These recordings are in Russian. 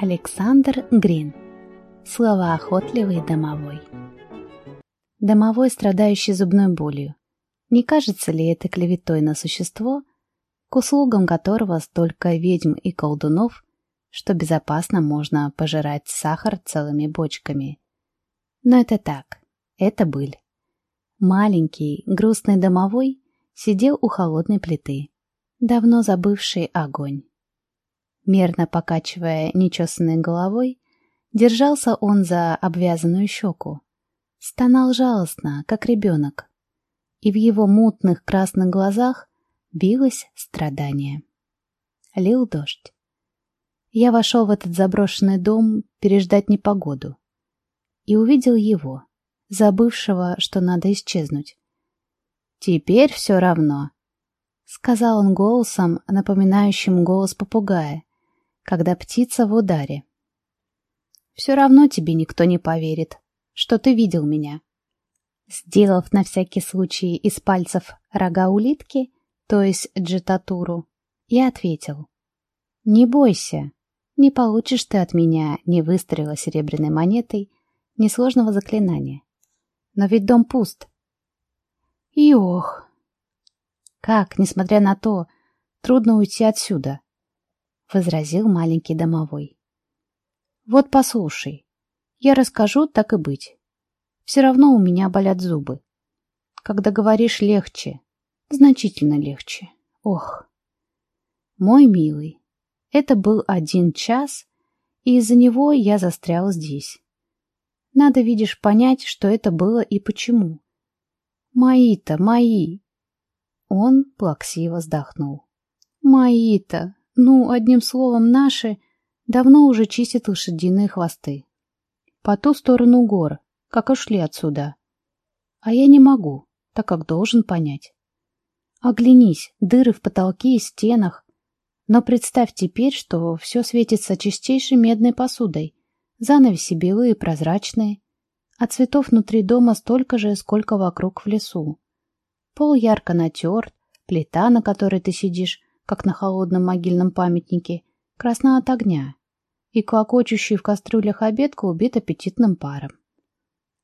Александр Грин. Словоохотливый домовой. Домовой, страдающий зубной болью. Не кажется ли это клеветой на существо, к услугам которого столько ведьм и колдунов, что безопасно можно пожирать сахар целыми бочками? Но это так, это быль. Маленький, грустный домовой сидел у холодной плиты, давно забывший огонь. Мерно покачивая нечесанной головой, держался он за обвязанную щеку. Стонал жалостно, как ребенок. И в его мутных красных глазах билось страдание. Лил дождь. Я вошел в этот заброшенный дом переждать непогоду. И увидел его, забывшего, что надо исчезнуть. «Теперь все равно», — сказал он голосом, напоминающим голос попугая, когда птица в ударе. Все равно тебе никто не поверит, что ты видел меня. Сделав на всякий случай из пальцев рога улитки, то есть джетатуру, я ответил. Не бойся, не получишь ты от меня ни выстрела серебряной монетой, ни сложного заклинания. Но ведь дом пуст. И ох! Как, несмотря на то, трудно уйти отсюда? — возразил маленький домовой. «Вот послушай, я расскажу, так и быть. Все равно у меня болят зубы. Когда говоришь легче, значительно легче. Ох! Мой милый, это был один час, и из-за него я застрял здесь. Надо, видишь, понять, что это было и почему. Мои-то, мои!» Он плаксиво вздохнул. «Мои-то, ну, одним словом, наши давно уже чистят лошадиные хвосты. По ту сторону гор, как ушли отсюда. А я не могу, так как должен понять. Оглянись, дыры в потолке и стенах. Но представь теперь, что все светится чистейшей медной посудой. Занавеси белые и прозрачные. А цветов внутри дома столько же, сколько вокруг в лесу. Пол ярко натерт, плита, на которой ты сидишь, как на холодном могильном памятнике, красна от огня, и клокочущий в кастрюлях обедка убит аппетитным паром.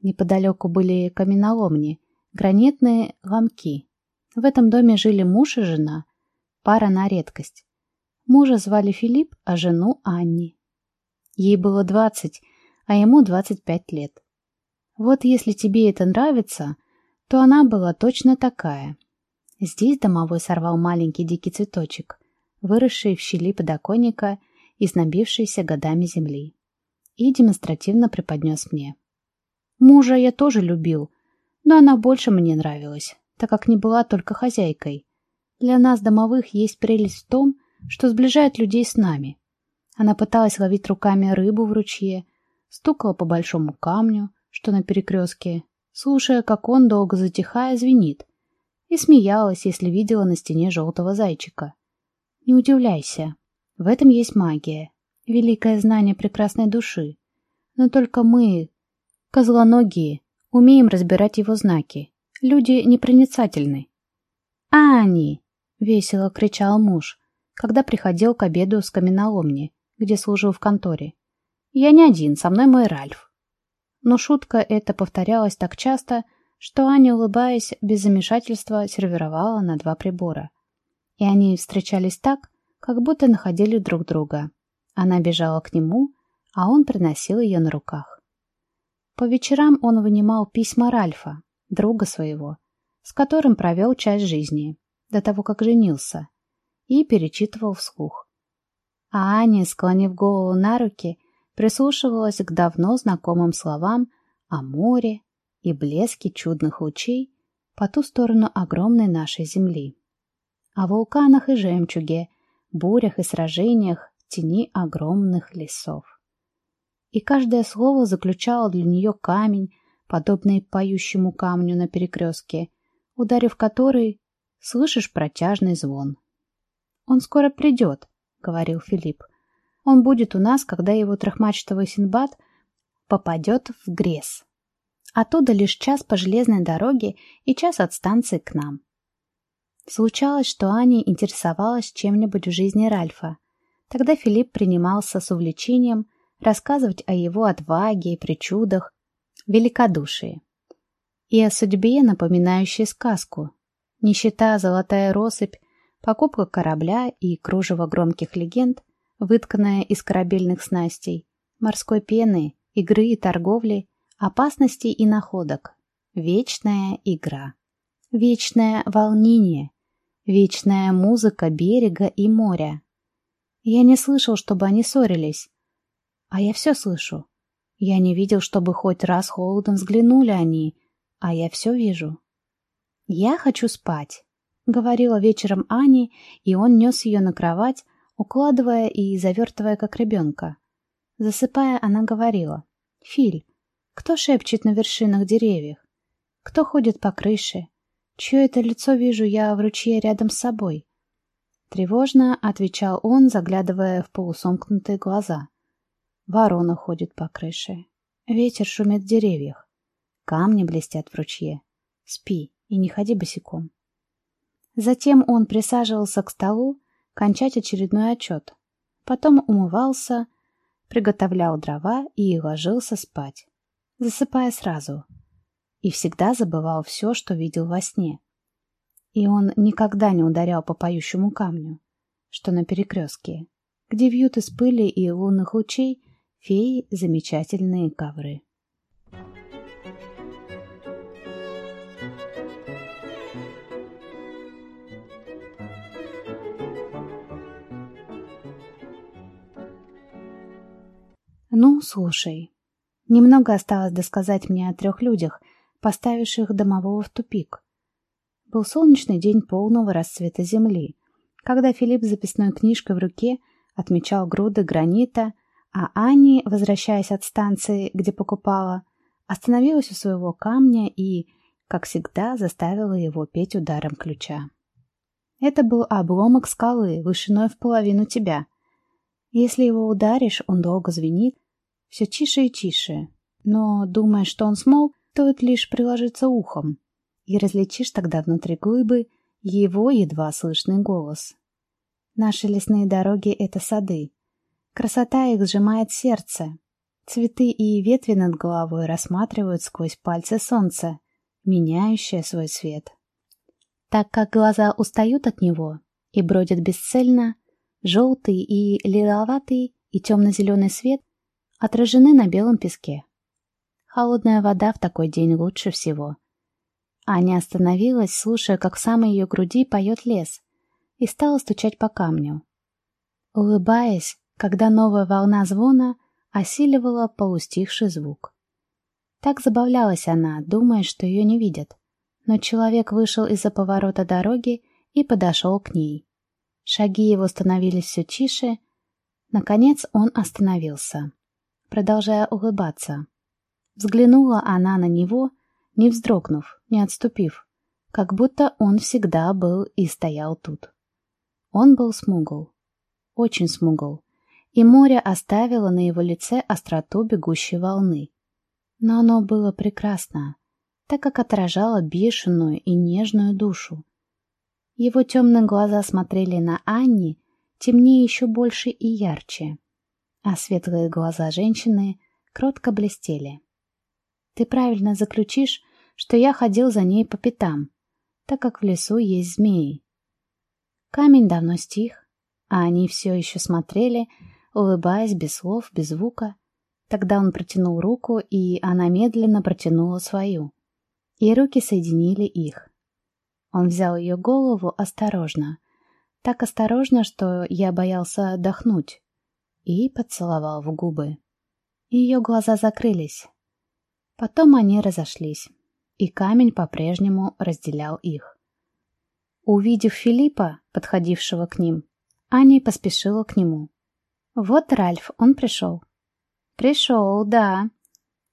Неподалеку были каменоломни, гранитные ломки. В этом доме жили муж и жена, пара на редкость. Мужа звали Филипп, а жену Анни. Ей было двадцать, а ему двадцать пять лет. Вот если тебе это нравится, то она была точно такая, Здесь домовой сорвал маленький дикий цветочек, выросший в щели подоконника и снабившийся годами земли, и демонстративно преподнес мне. Мужа я тоже любил, но она больше мне нравилась, так как не была только хозяйкой. Для нас, домовых, есть прелесть в том, что сближает людей с нами. Она пыталась ловить руками рыбу в ручье, стукала по большому камню, что на перекрестке, слушая, как он, долго затихая, звенит, и смеялась, если видела на стене желтого зайчика. Не удивляйся, в этом есть магия, великое знание прекрасной души. Но только мы, козлоногие, умеем разбирать его знаки. Люди непроницательны. «Ани!» — весело кричал муж, когда приходил к обеду с каменоломни, где служил в конторе. «Я не один, со мной мой Ральф». Но шутка эта повторялась так часто, что Аня, улыбаясь, без замешательства сервировала на два прибора. И они встречались так, как будто находили друг друга. Она бежала к нему, а он приносил ее на руках. По вечерам он вынимал письма Ральфа, друга своего, с которым провел часть жизни, до того, как женился, и перечитывал вслух. А Аня, склонив голову на руки, прислушивалась к давно знакомым словам о море, и блеске чудных лучей по ту сторону огромной нашей Земли. О вулканах и жемчуге, бурях и сражениях тени огромных лесов. И каждое слово заключало для нее камень, подобный поющему камню на перекрестке, ударив который, слышишь протяжный звон. «Он скоро придет», — говорил Филипп. «Он будет у нас, когда его трехмачтовый Синбад попадет в Грес». Оттуда лишь час по железной дороге и час от станции к нам. Случалось, что Аня интересовалась чем-нибудь в жизни Ральфа. Тогда Филипп принимался с увлечением рассказывать о его отваге и причудах, великодушии. И о судьбе, напоминающей сказку. Нищета, золотая россыпь, покупка корабля и кружево громких легенд, вытканная из корабельных снастей, морской пены, игры и торговли, опасностей и находок. Вечная игра. Вечное волнение. Вечная музыка берега и моря. Я не слышал, чтобы они ссорились. А я все слышу. Я не видел, чтобы хоть раз холодом взглянули они, а я все вижу. «Я хочу спать», — говорила вечером Ане, и он нес ее на кровать, укладывая и завертывая как ребенка. Засыпая, она говорила, «Филь, кто шепчет на вершинах деревьев? Кто ходит по крыше? Чье это лицо вижу я в ручье рядом с собой?» Тревожно отвечал он, заглядывая в полусомкнутые глаза. Ворона ходит по крыше. Ветер шумит в деревьях. Камни блестят в ручье. Спи и не ходи босиком. Затем он присаживался к столу, кончать очередной отчет. Потом умывался, приготовлял дрова и ложился спать, засыпая сразу. И всегда забывал все, что видел во сне. И он никогда не ударял по поющему камню, что на перекрестке, где вьют из пыли и лунных лучей феи замечательные ковры. «Ну, слушай. Немного осталось досказать мне о трех людях, поставивших домового в тупик. Был солнечный день полного расцвета земли, когда Филипп с записной книжкой в руке отмечал груды гранита, а Ани, возвращаясь от станции, где покупала, остановилась у своего камня и, как всегда, заставила его петь ударом ключа. Это был обломок скалы, вышиной в половину тебя. Если его ударишь, он долго звенит, все тише и тише. Но, думая, что он смол, стоит лишь приложиться ухом, и различишь тогда внутри глыбы его едва слышный голос. Наши лесные дороги — это сады. Красота их сжимает сердце. Цветы и ветви над головой рассматривают сквозь пальцы солнца, меняющее свой цвет. Так как глаза устают от него и бродят бесцельно, желтый и лиловатый и темно-зеленый свет отражены на белом песке. Холодная вода в такой день лучше всего. Аня остановилась, слушая, как в самой ее груди поет лес, и стала стучать по камню. Улыбаясь, когда новая волна звона осиливала полустихший звук. Так забавлялась она, думая, что ее не видят. Но человек вышел из-за поворота дороги и подошел к ней. Шаги его становились все тише. Наконец он остановился продолжая улыбаться. Взглянула она на него, не вздрогнув, не отступив, как будто он всегда был и стоял тут. Он был смугл, очень смугл, и море оставило на его лице остроту бегущей волны. Но оно было прекрасно, так как отражало бешеную и нежную душу. Его темные глаза смотрели на Анни, темнее еще больше и ярче а светлые глаза женщины кротко блестели. Ты правильно заключишь, что я ходил за ней по пятам, так как в лесу есть змеи. Камень давно стих, а они все еще смотрели, улыбаясь без слов, без звука. Тогда он протянул руку, и она медленно протянула свою. И руки соединили их. Он взял ее голову осторожно. Так осторожно, что я боялся отдохнуть и поцеловал в губы. Ее глаза закрылись. Потом они разошлись, и камень по-прежнему разделял их. Увидев Филиппа, подходившего к ним, Аня поспешила к нему. «Вот Ральф, он пришел». «Пришел, да».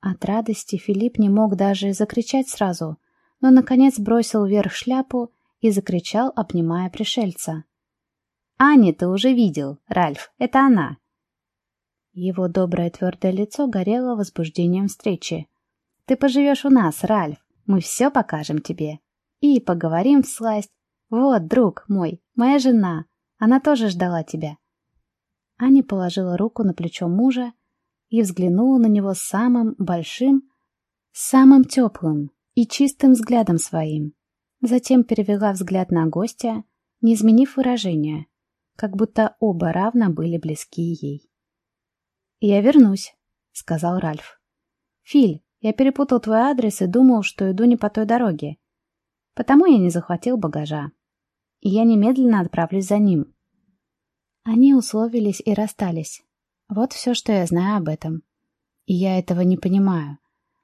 От радости Филипп не мог даже закричать сразу, но, наконец, бросил вверх шляпу и закричал, обнимая пришельца. «Ани ты уже видел, Ральф, это она. Его доброе твердое лицо горело возбуждением встречи. «Ты поживешь у нас, Ральф. Мы все покажем тебе. И поговорим всласть. Вот, друг мой, моя жена. Она тоже ждала тебя». Аня положила руку на плечо мужа и взглянула на него самым большим, самым теплым и чистым взглядом своим. Затем перевела взгляд на гостя, не изменив выражения, как будто оба равно были близки ей. «Я вернусь», — сказал Ральф. «Филь, я перепутал твой адрес и думал, что иду не по той дороге. Потому я не захватил багажа. И я немедленно отправлюсь за ним. Они условились и расстались. Вот все, что я знаю об этом. И я этого не понимаю.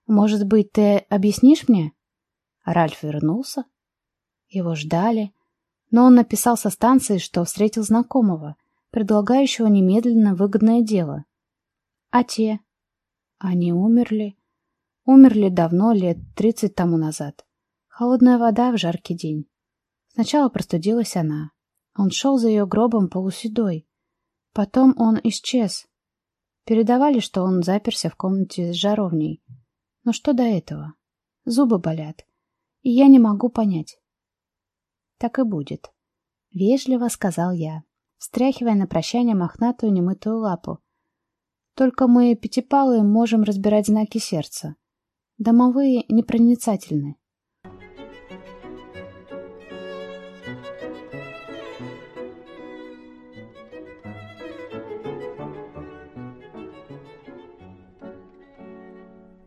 Может быть, ты объяснишь мне? Ральф вернулся. Его ждали. Но он написал со станции, что встретил знакомого, предлагающего немедленно выгодное дело. А те? Они умерли. Умерли давно, лет тридцать тому назад. Холодная вода в жаркий день. Сначала простудилась она. Он шел за ее гробом полуседой. Потом он исчез. Передавали, что он заперся в комнате с жаровней. Но что до этого? Зубы болят. И я не могу понять. Так и будет. Вежливо сказал я, встряхивая на прощание мохнатую немытую лапу. Только мы, пятипалые, можем разбирать знаки сердца. Домовые непроницательны.